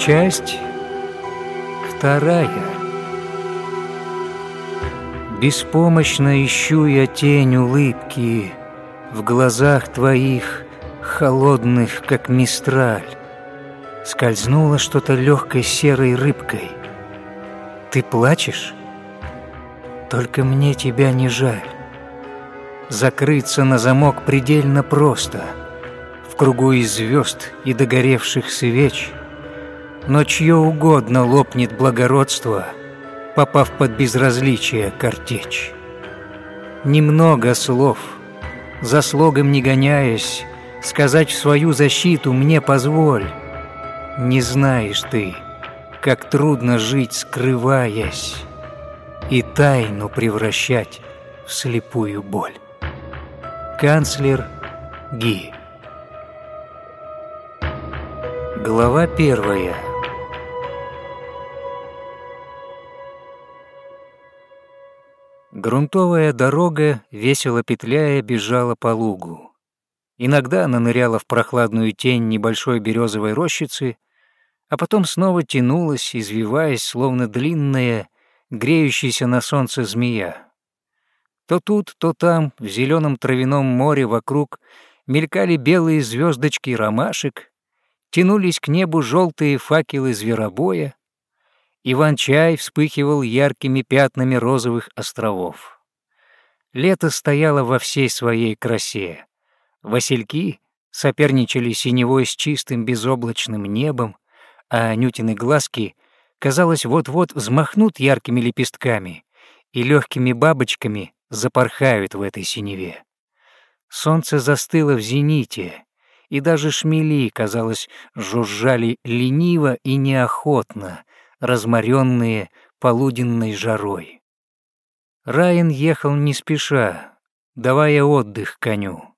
Часть вторая. Беспомощно ищу я тень улыбки В глазах твоих, холодных, как мистраль. Скользнуло что-то легкой серой рыбкой. Ты плачешь? Только мне тебя не жаль. Закрыться на замок предельно просто. В кругу из звезд и догоревших свеч. Но чье угодно лопнет благородство, Попав под безразличие картечь. Немного слов, за слогом не гоняясь, Сказать в свою защиту мне позволь. Не знаешь ты, как трудно жить, скрываясь, И тайну превращать в слепую боль. Канцлер Ги. Глава первая. Грунтовая дорога, весело петляя, бежала по лугу. Иногда она ныряла в прохладную тень небольшой березовой рощицы, а потом снова тянулась, извиваясь, словно длинная, греющаяся на солнце змея. То тут, то там, в зеленом травяном море вокруг, мелькали белые звездочки ромашек, тянулись к небу желтые факелы зверобоя, Иван-чай вспыхивал яркими пятнами розовых островов. Лето стояло во всей своей красе. Васильки соперничали синевой с чистым безоблачным небом, а Анютины глазки, казалось, вот-вот взмахнут яркими лепестками и легкими бабочками запорхают в этой синеве. Солнце застыло в зените, и даже шмели, казалось, жужжали лениво и неохотно, разморенные полуденной жарой. Райан ехал не спеша, давая отдых коню.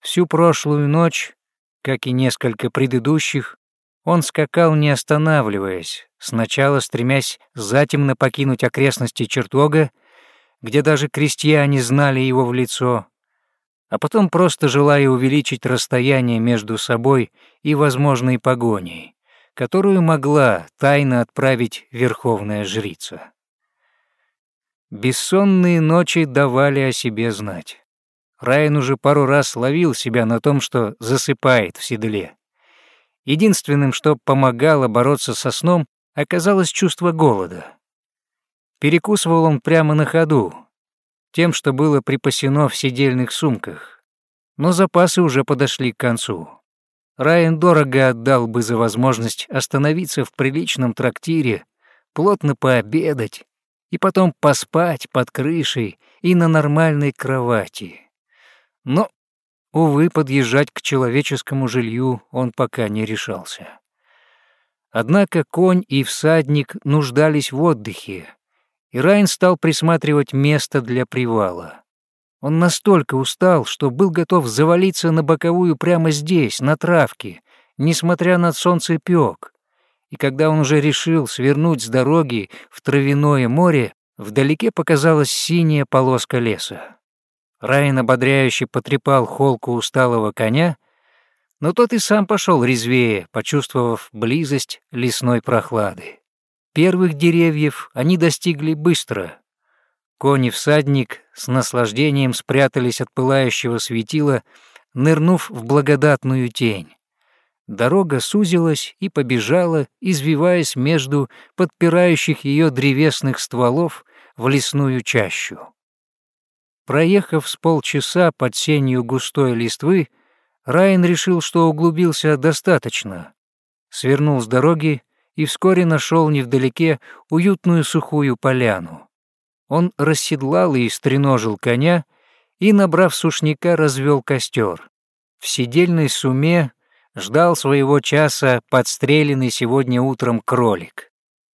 Всю прошлую ночь, как и несколько предыдущих, он скакал не останавливаясь, сначала стремясь затемно покинуть окрестности чертога, где даже крестьяне знали его в лицо, а потом просто желая увеличить расстояние между собой и возможной погоней, которую могла тайно отправить верховная жрица. Бессонные ночи давали о себе знать. Райан уже пару раз ловил себя на том, что засыпает в седле. Единственным, что помогало бороться со сном, оказалось чувство голода. Перекусывал он прямо на ходу, тем, что было припасено в сидельных сумках. Но запасы уже подошли к концу. Райан дорого отдал бы за возможность остановиться в приличном трактире, плотно пообедать и потом поспать под крышей и на нормальной кровати. Но, увы, подъезжать к человеческому жилью он пока не решался. Однако конь и всадник нуждались в отдыхе, и Райн стал присматривать место для привала. Он настолько устал, что был готов завалиться на боковую прямо здесь, на травке, несмотря на солнцепёк. И когда он уже решил свернуть с дороги в травяное море, вдалеке показалась синяя полоска леса. Райан ободряюще потрепал холку усталого коня, но тот и сам пошел резвее, почувствовав близость лесной прохлады. Первых деревьев они достигли быстро. Конь и всадник с наслаждением спрятались от пылающего светила, нырнув в благодатную тень. Дорога сузилась и побежала, извиваясь между подпирающих ее древесных стволов в лесную чащу. Проехав с полчаса под сенью густой листвы, Райан решил, что углубился достаточно. Свернул с дороги и вскоре нашел невдалеке уютную сухую поляну. Он расседлал и стреножил коня и, набрав сушняка, развел костер. В сидельной суме ждал своего часа подстреленный сегодня утром кролик.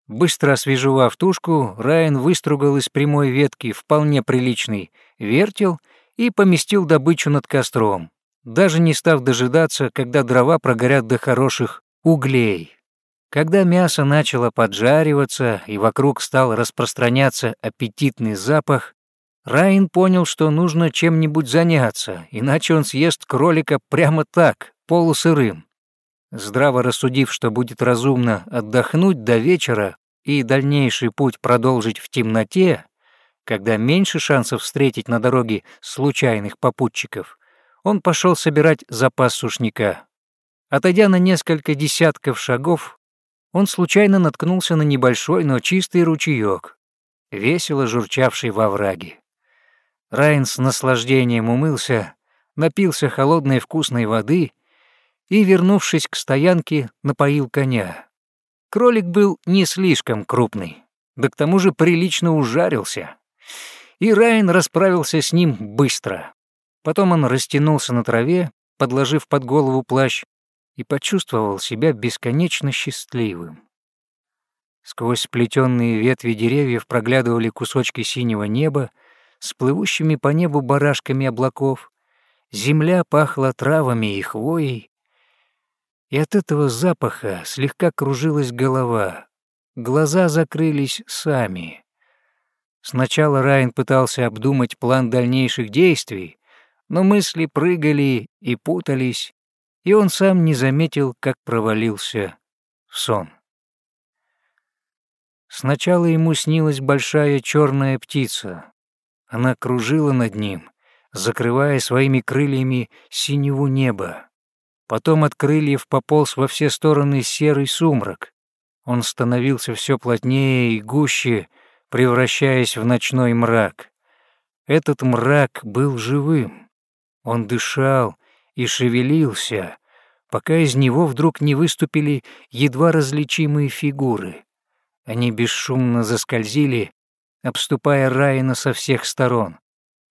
Быстро освежевав тушку, Райан выстругал из прямой ветки вполне приличный вертел и поместил добычу над костром, даже не став дожидаться, когда дрова прогорят до хороших углей. Когда мясо начало поджариваться и вокруг стал распространяться аппетитный запах, Райан понял, что нужно чем-нибудь заняться, иначе он съест кролика прямо так, полусырым. Здраво рассудив, что будет разумно отдохнуть до вечера и дальнейший путь продолжить в темноте, когда меньше шансов встретить на дороге случайных попутчиков, он пошел собирать запас сушняка. Отойдя на несколько десятков шагов, он случайно наткнулся на небольшой, но чистый ручеек, весело журчавший во враге. Райан с наслаждением умылся, напился холодной вкусной воды и, вернувшись к стоянке, напоил коня. Кролик был не слишком крупный, да к тому же прилично ужарился. И Райан расправился с ним быстро. Потом он растянулся на траве, подложив под голову плащ, и почувствовал себя бесконечно счастливым. Сквозь сплетенные ветви деревьев проглядывали кусочки синего неба с плывущими по небу барашками облаков. Земля пахла травами и хвоей, и от этого запаха слегка кружилась голова. Глаза закрылись сами. Сначала Райан пытался обдумать план дальнейших действий, но мысли прыгали и путались, и он сам не заметил, как провалился в сон. Сначала ему снилась большая черная птица. Она кружила над ним, закрывая своими крыльями синеву неба. Потом от крыльев пополз во все стороны серый сумрак. Он становился все плотнее и гуще, превращаясь в ночной мрак. Этот мрак был живым. Он дышал и шевелился, пока из него вдруг не выступили едва различимые фигуры. Они бесшумно заскользили, обступая Райана со всех сторон.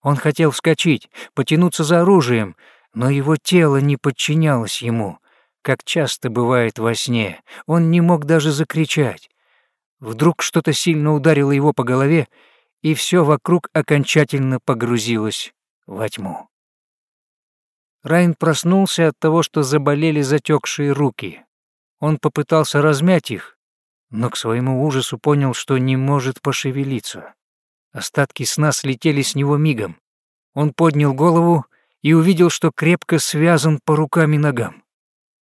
Он хотел вскочить, потянуться за оружием, но его тело не подчинялось ему, как часто бывает во сне. Он не мог даже закричать. Вдруг что-то сильно ударило его по голове, и все вокруг окончательно погрузилось во тьму. Райн проснулся от того, что заболели затекшие руки. Он попытался размять их, но к своему ужасу понял, что не может пошевелиться. Остатки сна слетели с него мигом. Он поднял голову и увидел, что крепко связан по рукам и ногам.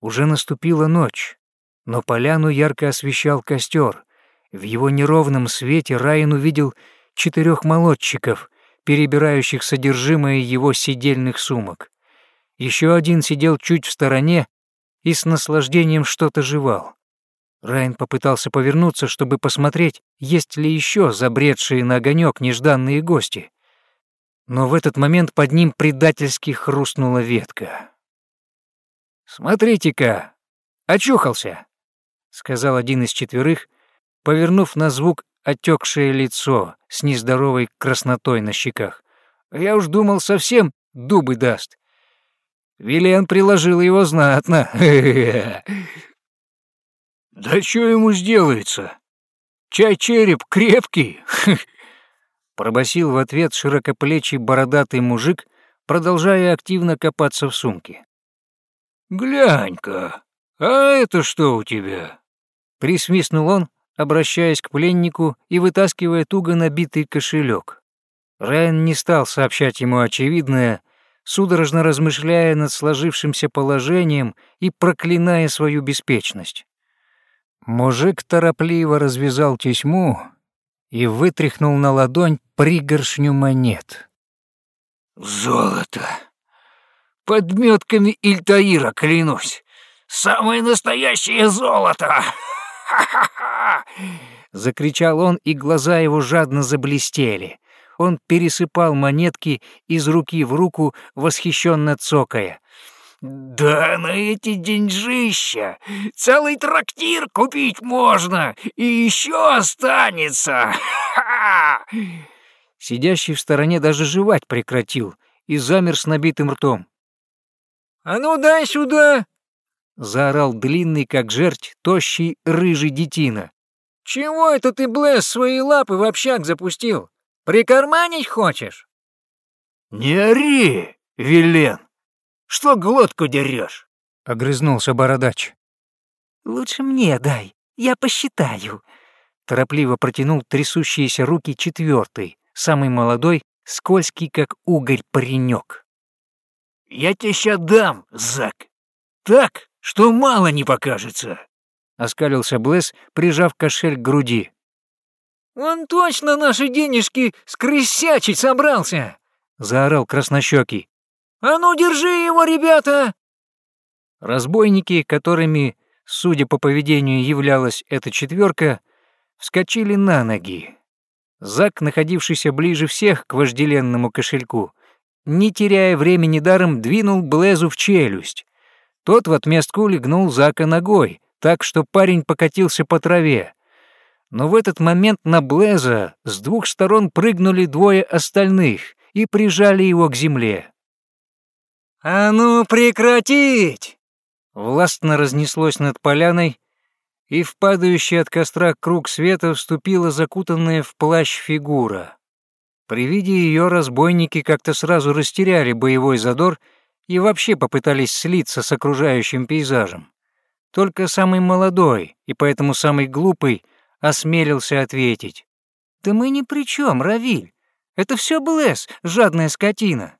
Уже наступила ночь, но поляну ярко освещал костер. В его неровном свете Райан увидел четырех молодчиков, перебирающих содержимое его сидельных сумок. Еще один сидел чуть в стороне и с наслаждением что-то жевал. Райан попытался повернуться, чтобы посмотреть, есть ли еще забредшие на огонек нежданные гости но в этот момент под ним предательски хрустнула ветка. «Смотрите-ка, очухался!» — сказал один из четверых, повернув на звук отекшее лицо с нездоровой краснотой на щеках. «Я уж думал, совсем дубы даст. Вилен приложил его знатно. «Да что ему сделается? Чай череп крепкий!» пробасил в ответ широкоплечий бородатый мужик, продолжая активно копаться в сумке. «Глянь-ка, а это что у тебя?» Присвистнул он, обращаясь к пленнику и вытаскивая туго набитый кошелек. Райан не стал сообщать ему очевидное, судорожно размышляя над сложившимся положением и проклиная свою беспечность. Мужик торопливо развязал тесьму и вытряхнул на ладонь пригоршню монет. «Золото! Подметками Ильтаира, клянусь! Самое настоящее золото! Ха-ха-ха!» Закричал он, и глаза его жадно заблестели. Он пересыпал монетки из руки в руку, восхищенно цокая. «Да на эти деньжища целый трактир купить можно, и еще останется! Сидящий в стороне даже жевать прекратил и замер с набитым ртом. «А ну дай сюда!» — заорал длинный, как жерть, тощий, рыжий детина. «Чего это ты, Блэс, свои лапы в общак запустил? Прикарманить хочешь?» «Не ори, Вилен! Что глотку дерешь?» — огрызнулся бородач. «Лучше мне дай, я посчитаю», — торопливо протянул трясущиеся руки четвертый, самый молодой, скользкий, как угорь, паренек. «Я тебе ща дам, Зак, так, что мало не покажется», — оскалился Блэс, прижав кошель к груди. «Он точно наши денежки скрысячить собрался!» — заорал краснощекий. «А ну, держи его, ребята!» Разбойники, которыми, судя по поведению, являлась эта четверка, вскочили на ноги. Зак, находившийся ближе всех к вожделенному кошельку, не теряя времени даром, двинул Блезу в челюсть. Тот в отместку легнул Зака ногой, так что парень покатился по траве. Но в этот момент на Блеза с двух сторон прыгнули двое остальных и прижали его к земле. «А ну прекратить!» Властно разнеслось над поляной, и в падающий от костра круг света вступила закутанная в плащ фигура. При виде ее разбойники как-то сразу растеряли боевой задор и вообще попытались слиться с окружающим пейзажем. Только самый молодой и поэтому самый глупый осмелился ответить. «Да мы ни при чем, Равиль. Это все Блэс, жадная скотина».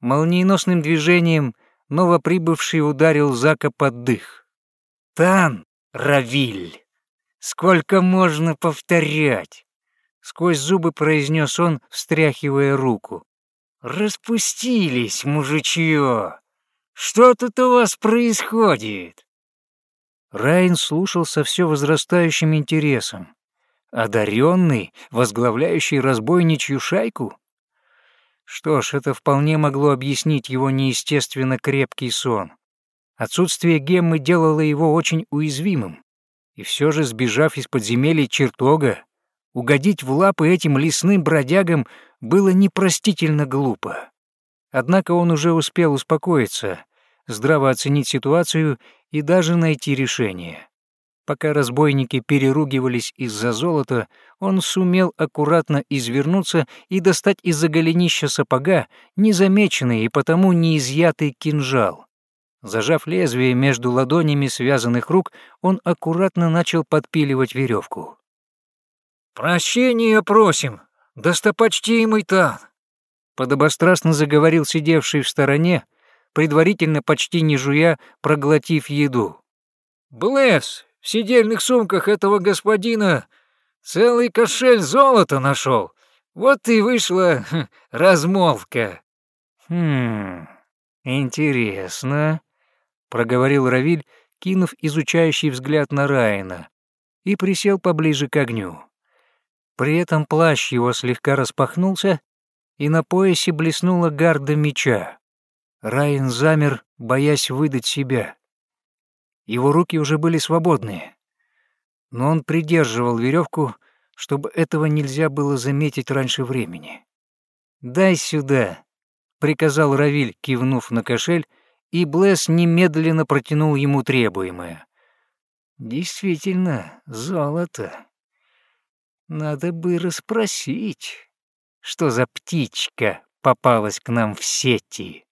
Молниеносным движением новоприбывший ударил Зака под дых. «Тан, Равиль, сколько можно повторять?» Сквозь зубы произнес он, встряхивая руку. «Распустились, мужичье! Что тут у вас происходит?» Райн слушал со все возрастающим интересом. Одаренный, возглавляющий разбойничью шайку? Что ж, это вполне могло объяснить его неестественно крепкий сон. Отсутствие геммы делало его очень уязвимым. И все же, сбежав из подземелья чертога, угодить в лапы этим лесным бродягам было непростительно глупо. Однако он уже успел успокоиться, здраво оценить ситуацию и даже найти решение. Пока разбойники переругивались из-за золота, он сумел аккуратно извернуться и достать из-за голенища сапога незамеченный и потому неизъятый кинжал. Зажав лезвие между ладонями связанных рук, он аккуратно начал подпиливать веревку. «Прощения просим, достопочтимый Тан!» Подобострастно заговорил сидевший в стороне, предварительно почти не жуя, проглотив еду. «Блэс, в сидельных сумках этого господина целый кошель золота нашел. Вот и вышла хм, размолвка». «Хм, интересно», — проговорил Равиль, кинув изучающий взгляд на Райана, и присел поближе к огню. При этом плащ его слегка распахнулся, и на поясе блеснула гарда меча. Райан замер, боясь выдать себя. Его руки уже были свободные, но он придерживал веревку, чтобы этого нельзя было заметить раньше времени. «Дай сюда», — приказал Равиль, кивнув на кошель, и Блесс немедленно протянул ему требуемое. «Действительно, золото. Надо бы расспросить, что за птичка попалась к нам в сети».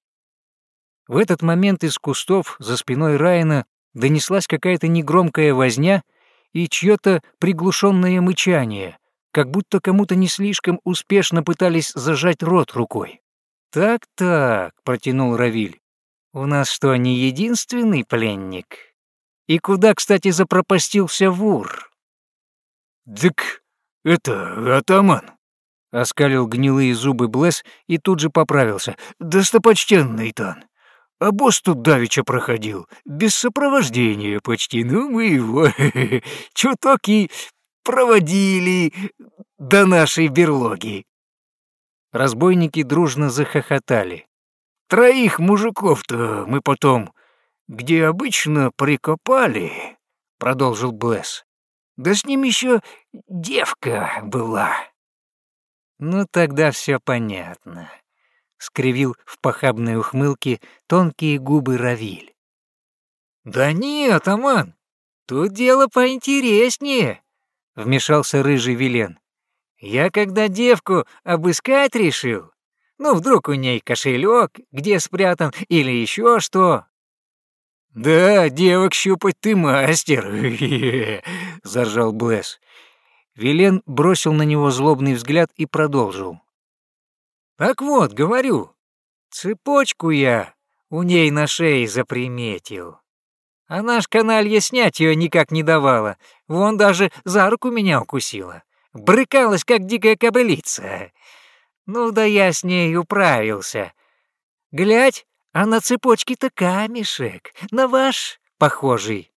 В этот момент из кустов за спиной Райана донеслась какая-то негромкая возня и чьё-то приглушенное мычание, как будто кому-то не слишком успешно пытались зажать рот рукой. «Так-так», — протянул Равиль, — «у нас что, не единственный пленник? И куда, кстати, запропастился вур?» «Дык, это атаман», — оскалил гнилые зубы Блесс и тут же поправился. «Достопочтенный Тан, а босс тут давеча проходил, без сопровождения почти, ну мы его чуток и проводили до нашей берлоги. Разбойники дружно захохотали. Троих мужиков-то мы потом, где обычно прикопали, продолжил Блэс. Да с ним еще девка была. Ну тогда все понятно скривил в похабной ухмылке тонкие губы Равиль. «Да нет, атаман, тут дело поинтереснее», — вмешался рыжий Вилен. «Я когда девку обыскать решил, ну, вдруг у ней кошелек, где спрятан, или еще что». «Да, девок щупать ты мастер», — заржал Блэс. Вилен бросил на него злобный взгляд и продолжил. Так вот, говорю, цепочку я у ней на шее заприметил. А наш каналья снять ее никак не давала. Вон даже за руку меня укусила. Брыкалась, как дикая кобылица. Ну да я с ней управился. Глядь, а на цепочке-то камешек, на ваш похожий.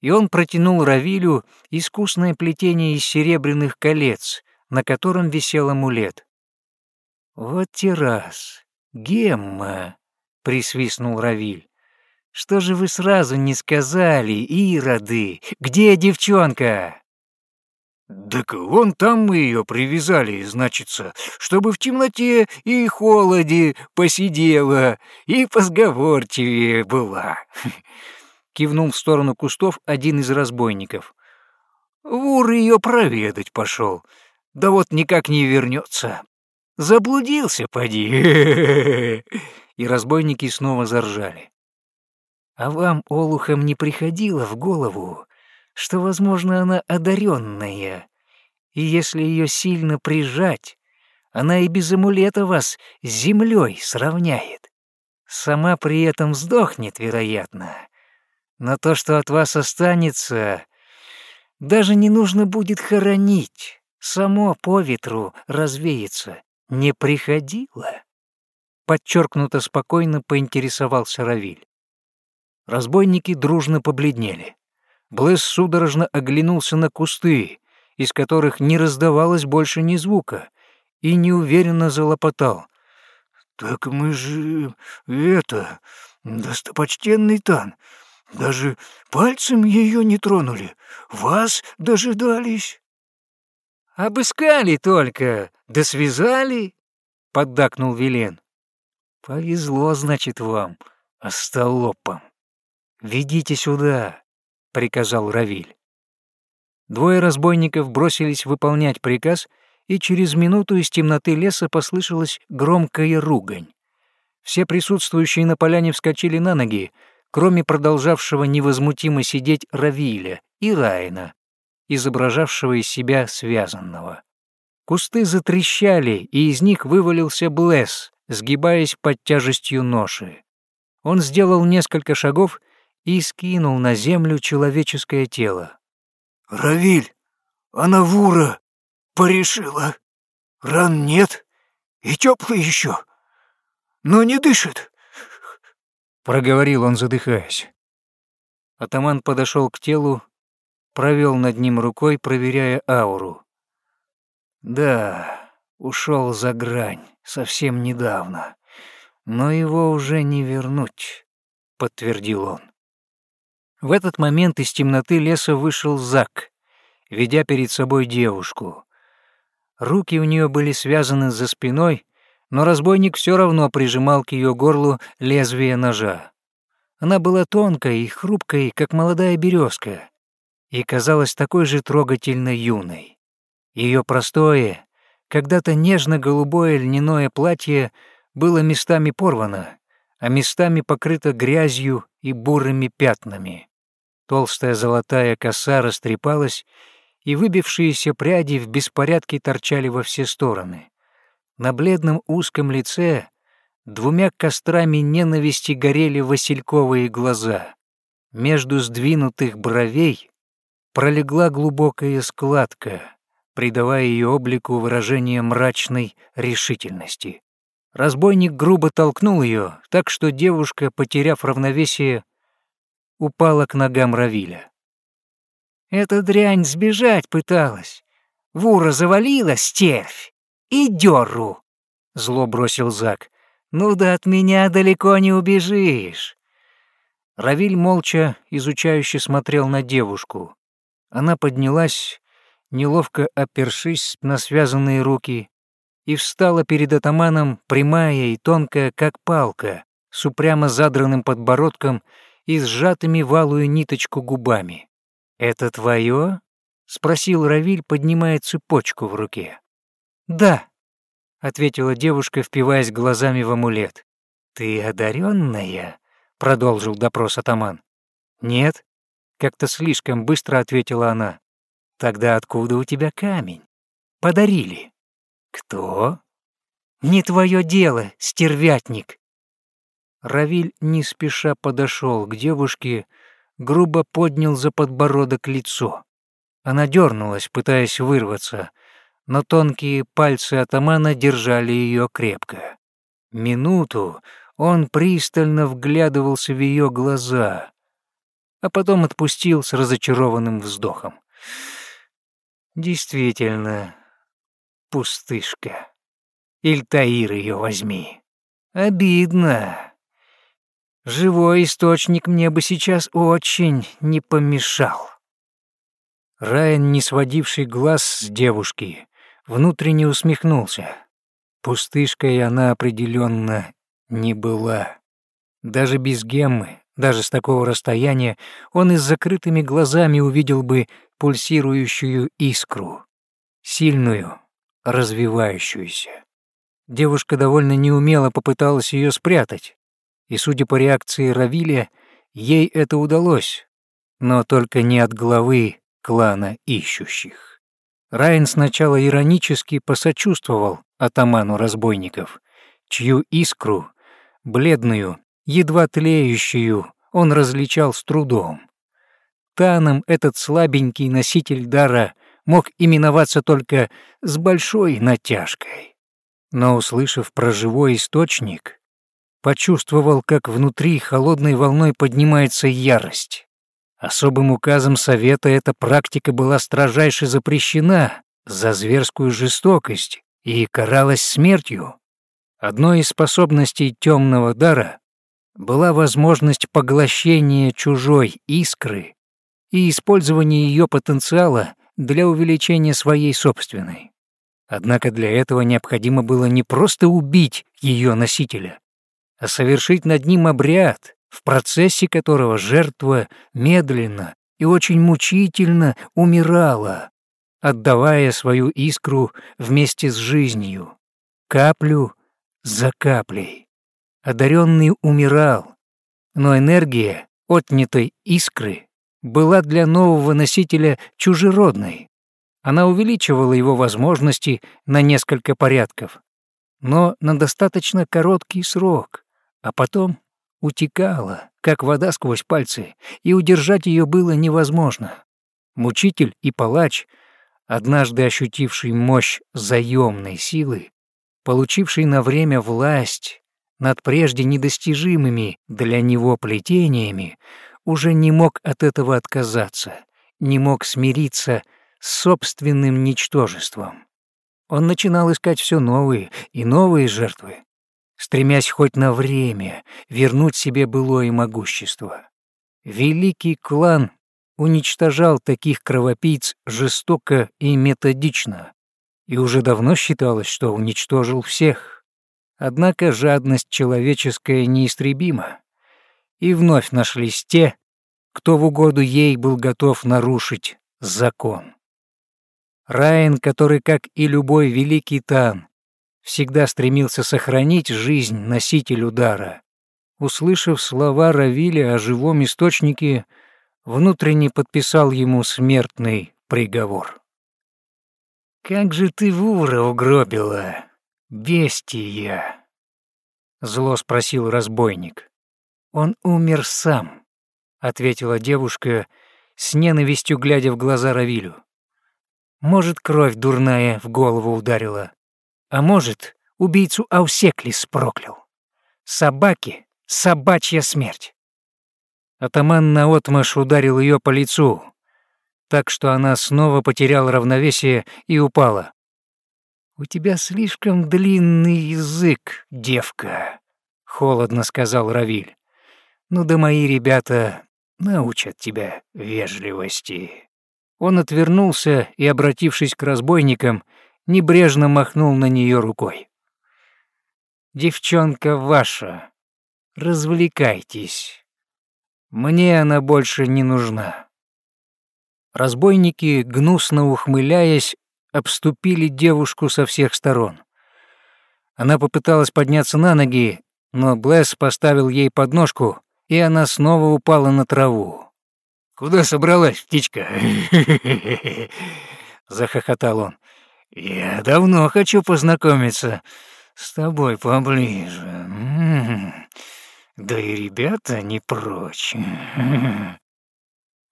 И он протянул Равилю искусное плетение из серебряных колец, на котором висел амулет. «Вот террас, Гемма!» — присвистнул Равиль. «Что же вы сразу не сказали, ироды? Где девчонка?» «Так вон там мы ее привязали, значится, чтобы в темноте и холоде посидела и позговорчивее была», — кивнул в сторону кустов один из разбойников. «Вур ее проведать пошел, да вот никак не вернется. Заблудился, поди!» И разбойники снова заржали. «А вам, олухам, не приходило в голову, что, возможно, она одаренная, и если ее сильно прижать, она и без амулета вас с землей сравняет. Сама при этом сдохнет, вероятно. Но то, что от вас останется, даже не нужно будет хоронить, само по ветру развеется. Не приходило?» Подчеркнуто спокойно поинтересовался Равиль. Разбойники дружно побледнели. Блэс судорожно оглянулся на кусты, из которых не раздавалось больше ни звука, и неуверенно залопотал. «Так мы же... это... достопочтенный Тан. Даже пальцем ее не тронули. Вас дожидались». «Обыскали только, да связали», — поддакнул Вилен. «Повезло, значит, вам, остолопам. Ведите сюда» приказал Равиль. Двое разбойников бросились выполнять приказ, и через минуту из темноты леса послышалась громкая ругань. Все присутствующие на поляне вскочили на ноги, кроме продолжавшего невозмутимо сидеть Равиля и Райна, изображавшего из себя связанного. Кусты затрещали, и из них вывалился Блесс, сгибаясь под тяжестью ноши. Он сделал несколько шагов и скинул на землю человеческое тело. «Равиль, она вура порешила. Ран нет и теплый еще, но не дышит», — проговорил он, задыхаясь. Атаман подошел к телу, провел над ним рукой, проверяя ауру. «Да, ушел за грань совсем недавно, но его уже не вернуть», — подтвердил он. В этот момент из темноты леса вышел Зак, ведя перед собой девушку. Руки у нее были связаны за спиной, но разбойник все равно прижимал к ее горлу лезвие ножа. Она была тонкой и хрупкой, как молодая березка, и казалась такой же трогательно юной. Ее простое, когда-то нежно-голубое льняное платье было местами порвано, а местами покрыто грязью и бурыми пятнами. Толстая золотая коса растрепалась, и выбившиеся пряди в беспорядке торчали во все стороны. На бледном узком лице двумя кострами ненависти горели васильковые глаза. Между сдвинутых бровей пролегла глубокая складка, придавая ее облику выражение мрачной решительности. Разбойник грубо толкнул ее, так что девушка, потеряв равновесие, упала к ногам Равиля. «Эта дрянь сбежать пыталась. Вура завалила, стервь, и дёру!» — зло бросил Зак. «Ну да от меня далеко не убежишь!» Равиль молча, изучающе смотрел на девушку. Она поднялась, неловко опершись на связанные руки, и встала перед атаманом, прямая и тонкая, как палка, с упрямо задранным подбородком и сжатыми валую ниточку губами. «Это твое?» — спросил Равиль, поднимая цепочку в руке. «Да», — ответила девушка, впиваясь глазами в амулет. «Ты одаренная?» — продолжил допрос атаман. «Нет», — как-то слишком быстро ответила она. «Тогда откуда у тебя камень?» «Подарили». «Кто?» «Не твое дело, стервятник», Равиль не спеша подошел к девушке, грубо поднял за подбородок лицо. Она дернулась, пытаясь вырваться, но тонкие пальцы атамана держали ее крепко. Минуту он пристально вглядывался в ее глаза, а потом отпустил с разочарованным вздохом. Действительно, пустышка. Ильтаир ее возьми. Обидно. Живой источник мне бы сейчас очень не помешал. Райан, не сводивший глаз с девушки, внутренне усмехнулся. Пустышкой она определенно не была. Даже без геммы, даже с такого расстояния, он и с закрытыми глазами увидел бы пульсирующую искру, сильную, развивающуюся. Девушка довольно неумело попыталась ее спрятать, и, судя по реакции Равиля, ей это удалось, но только не от главы клана ищущих. Райан сначала иронически посочувствовал атаману разбойников, чью искру, бледную, едва тлеющую, он различал с трудом. Таном этот слабенький носитель дара мог именоваться только с большой натяжкой. Но, услышав про живой источник, почувствовал, как внутри холодной волной поднимается ярость. Особым указом Совета эта практика была строжайше запрещена за зверскую жестокость и каралась смертью. Одной из способностей темного дара была возможность поглощения чужой искры и использования ее потенциала для увеличения своей собственной. Однако для этого необходимо было не просто убить ее носителя, а совершить над ним обряд, в процессе которого жертва медленно и очень мучительно умирала, отдавая свою искру вместе с жизнью, каплю за каплей. Одаренный умирал, но энергия отнятой искры была для нового носителя чужеродной. Она увеличивала его возможности на несколько порядков, но на достаточно короткий срок, а потом утекала, как вода сквозь пальцы, и удержать ее было невозможно. Мучитель и палач, однажды ощутивший мощь заемной силы, получивший на время власть над прежде недостижимыми для него плетениями, уже не мог от этого отказаться, не мог смириться с собственным ничтожеством. Он начинал искать все новые и новые жертвы, стремясь хоть на время вернуть себе былое могущество. Великий клан уничтожал таких кровопийц жестоко и методично, и уже давно считалось, что уничтожил всех. Однако жадность человеческая неистребима, и вновь нашлись те, кто в угоду ей был готов нарушить закон. Райан, который, как и любой великий Тан, всегда стремился сохранить жизнь носителю дара. Услышав слова Равиля о живом источнике, внутренне подписал ему смертный приговор. «Как же ты Вура угробила, бестия!» Зло спросил разбойник. «Он умер сам», — ответила девушка, с ненавистью глядя в глаза Равилю. «Может, кровь дурная в голову ударила, а может, убийцу Аусеклис проклял. Собаки — собачья смерть. Атаман наотмашь ударил ее по лицу, так что она снова потеряла равновесие и упала. «У тебя слишком длинный язык, девка», — холодно сказал Равиль. «Ну да мои ребята научат тебя вежливости». Он отвернулся и, обратившись к разбойникам, небрежно махнул на нее рукой. «Девчонка ваша, развлекайтесь. Мне она больше не нужна». Разбойники, гнусно ухмыляясь, обступили девушку со всех сторон. Она попыталась подняться на ноги, но Блэс поставил ей подножку, и она снова упала на траву. «Куда собралась, птичка?» — захохотал он. Я давно хочу познакомиться с тобой поближе. М-м-м. Да и ребята не прочь.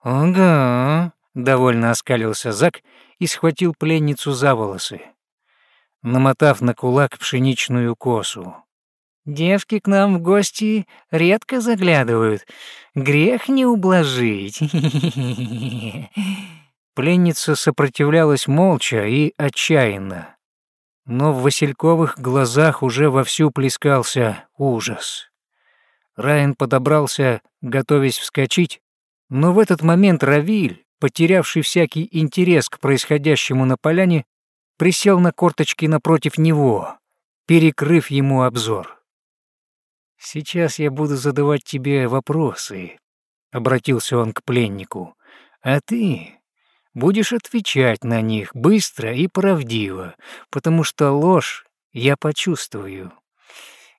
«Ага», — довольно оскалился Зак и схватил пленницу за волосы, намотав на кулак пшеничную косу. «Девки к нам в гости редко заглядывают. Грех не ублажить». Пленница сопротивлялась молча и отчаянно. Но в Васильковых глазах уже вовсю плескался ужас. Райан подобрался, готовясь вскочить, но в этот момент Равиль, потерявший всякий интерес к происходящему на поляне, присел на корточки напротив него, перекрыв ему обзор. «Сейчас я буду задавать тебе вопросы», — обратился он к пленнику, «а ты будешь отвечать на них быстро и правдиво, потому что ложь я почувствую.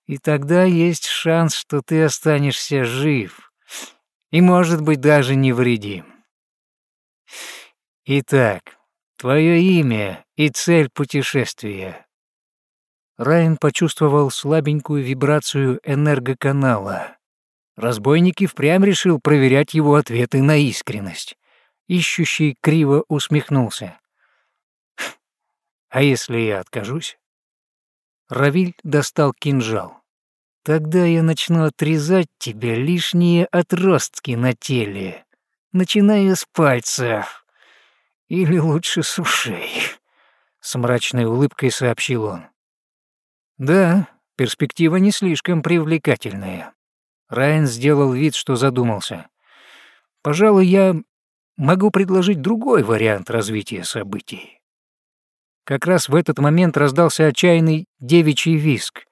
И тогда есть шанс, что ты останешься жив и, может быть, даже невредим. Итак, твое имя и цель путешествия. Райан почувствовал слабенькую вибрацию энергоканала. Разбойники впрямь решил проверять его ответы на искренность. Ищущий криво усмехнулся. «А если я откажусь?» Равиль достал кинжал. «Тогда я начну отрезать тебе лишние отростки на теле, начиная с пальцев. Или лучше с ушей», — с мрачной улыбкой сообщил он. «Да, перспектива не слишком привлекательная». Райан сделал вид, что задумался. «Пожалуй, я могу предложить другой вариант развития событий. Как раз в этот момент раздался отчаянный девичий виск.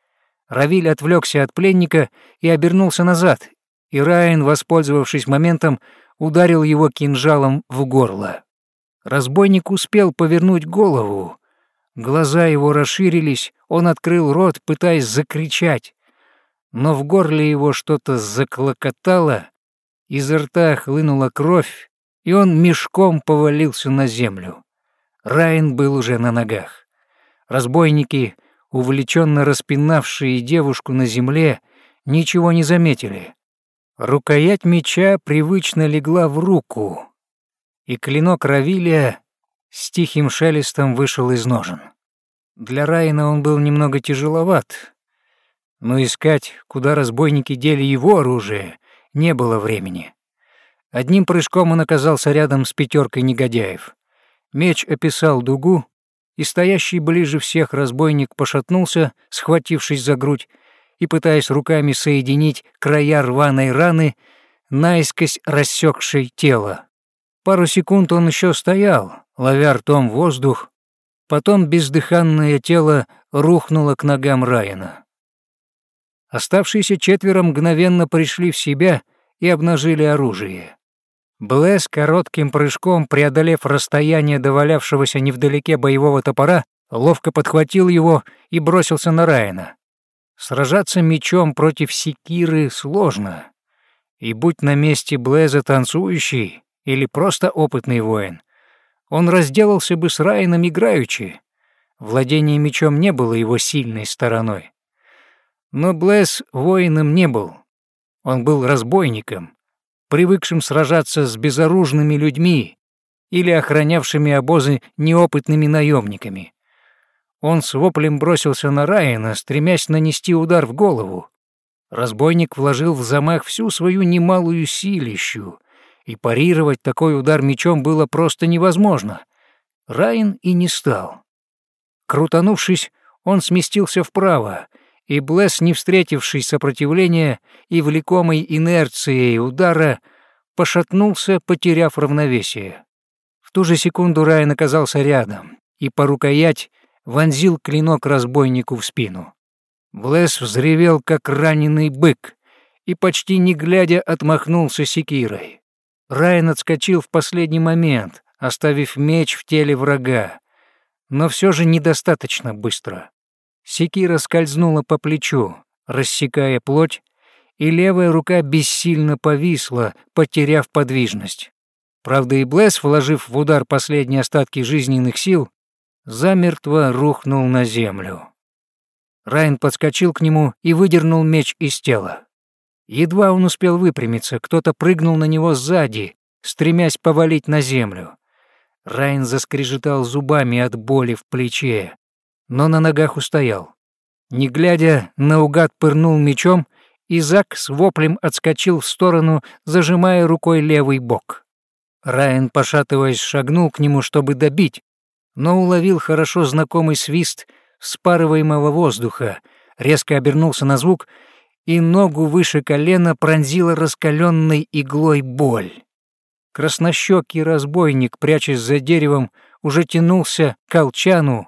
Равиль отвлекся от пленника и обернулся назад, и Райан, воспользовавшись моментом, ударил его кинжалом в горло. Разбойник успел повернуть голову. Глаза его расширились, он открыл рот, пытаясь закричать. Но в горле его что-то заклокотало, изо рта хлынула кровь, и он мешком повалился на землю. Райан был уже на ногах. Разбойники, увлеченно распинавшие девушку на земле, ничего не заметили. Рукоять меча привычно легла в руку, и клинок Равилия с тихим шелестом вышел из ножен. Для Райана он был немного тяжеловат, но искать, куда разбойники дели его оружие, не было времени. Одним прыжком он оказался рядом с пятеркой негодяев. Меч описал дугу, и стоящий ближе всех разбойник пошатнулся, схватившись за грудь и пытаясь руками соединить края рваной раны, наискось рассекшей тело. Пару секунд он еще стоял, ловя ртом воздух, потом бездыханное тело рухнуло к ногам Райана. Оставшиеся четверо мгновенно пришли в себя и обнажили оружие. Блэс коротким прыжком, преодолев расстояние до валявшегося невдалеке боевого топора, ловко подхватил его и бросился на Райана. Сражаться мечом против секиры сложно. И будь на месте Блэза танцующий или просто опытный воин, он разделался бы с Райаном играючи. Владение мечом не было его сильной стороной. Но Блэз воином не был. Он был разбойником, привыкшим сражаться с безоружными людьми или охранявшими обозы неопытными наемниками. Он с воплем бросился на Райана, стремясь нанести удар в голову. Разбойник вложил в замах всю свою немалую силищу, и парировать такой удар мечом было просто невозможно. Райан и не стал. Крутанувшись, он сместился вправо, и Блесс, не встретивший сопротивления и влекомой инерцией удара, пошатнулся, потеряв равновесие. В ту же секунду Райан оказался рядом и по рукоять вонзил клинок разбойнику в спину. Блесс взревел, как раненый бык, и почти не глядя отмахнулся секирой. Райан отскочил в последний момент, оставив меч в теле врага, но все же недостаточно быстро. Секира скользнула по плечу, рассекая плоть, и левая рука бессильно повисла, потеряв подвижность. Правда, и Блэс, вложив в удар последние остатки жизненных сил, замертво рухнул на землю. Райан подскочил к нему и выдернул меч из тела. Едва он успел выпрямиться, кто-то прыгнул на него сзади стремясь повалить на землю. Райн заскрежетал зубами от боли в плече, но на ногах устоял. Не глядя, наугад пырнул мечом, и Зак с воплем отскочил в сторону, зажимая рукой левый бок. Райан, пошатываясь, шагнул к нему, чтобы добить, но уловил хорошо знакомый свист спарываемого воздуха, резко обернулся на звук, и ногу выше колена пронзила раскаленной иглой боль. Краснощекий разбойник, прячась за деревом, уже тянулся к колчану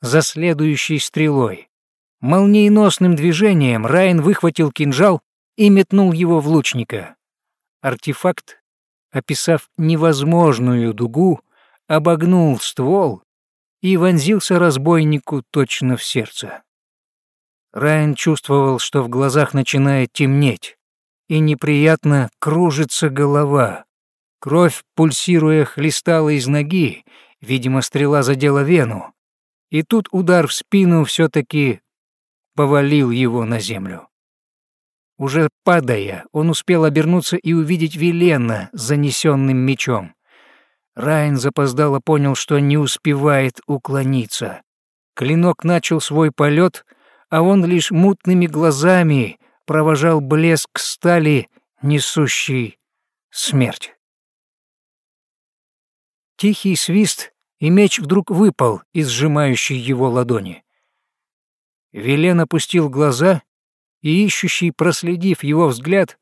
за следующей стрелой. Молниеносным движением Райан выхватил кинжал и метнул его в лучника. Артефакт, описав невозможную дугу, обогнул ствол и вонзился разбойнику точно в сердце. Райан чувствовал, что в глазах начинает темнеть, и неприятно кружится голова. Кровь, пульсируя, хлестала из ноги, видимо, стрела задела вену. И тут удар в спину все таки повалил его на землю. Уже падая, он успел обернуться и увидеть Велена с занесенным мечом. Райан запоздало понял, что не успевает уклониться. Клинок начал свой полет, а он лишь мутными глазами провожал блеск стали, несущий смерть. Тихий свист, и меч вдруг выпал из сжимающей его ладони. Велен опустил глаза, и ищущий, проследив его взгляд,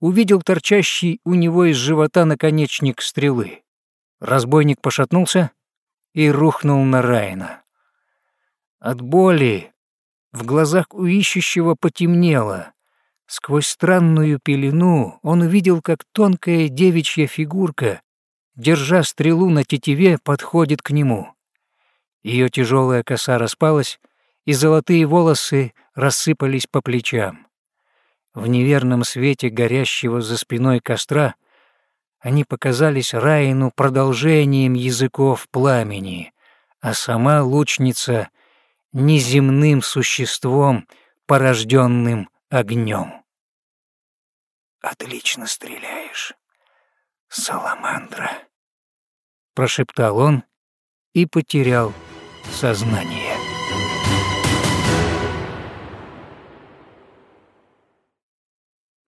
увидел торчащий у него из живота наконечник стрелы. Разбойник пошатнулся и рухнул на Райна. От боли в глазах у ищущего потемнело. Сквозь странную пелену он увидел, как тонкая девичья фигурка, держа стрелу на тетиве, подходит к нему. Ее тяжелая коса распалась, и золотые волосы рассыпались по плечам. В неверном свете горящего за спиной костра — они показались Раину продолжением языков пламени, а сама лучница — неземным существом, порожденным огнем. «Отлично стреляешь, Саламандра», — прошептал он и потерял сознание.